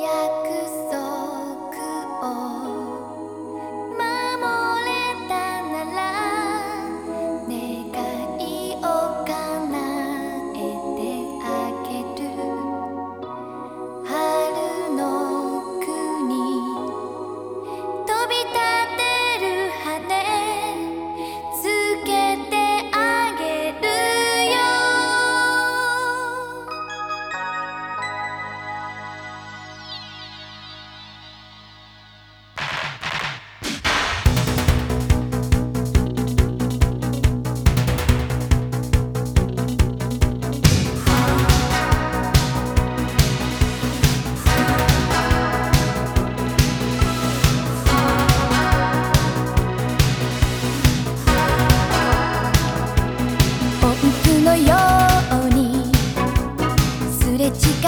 Yaku.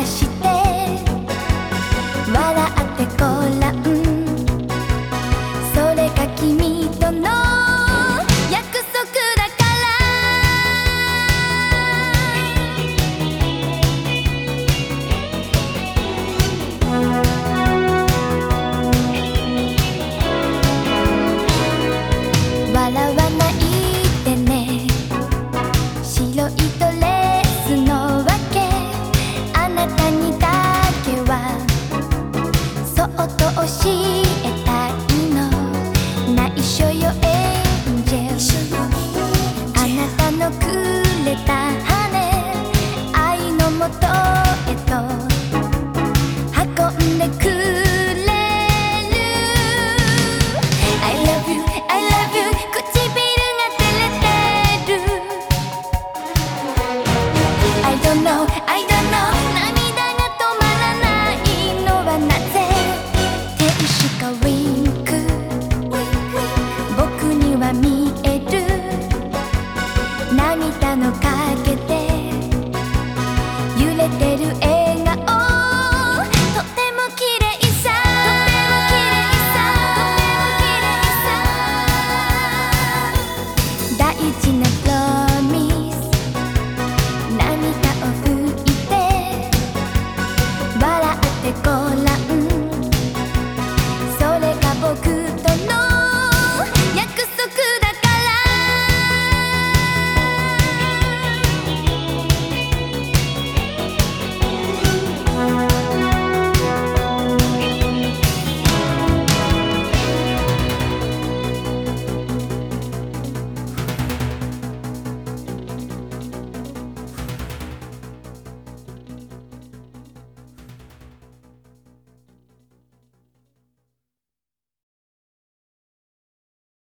yes 一緒よエンジェル。あなたのくれた羽。愛のもと。れとても綺麗さとてもさ大事な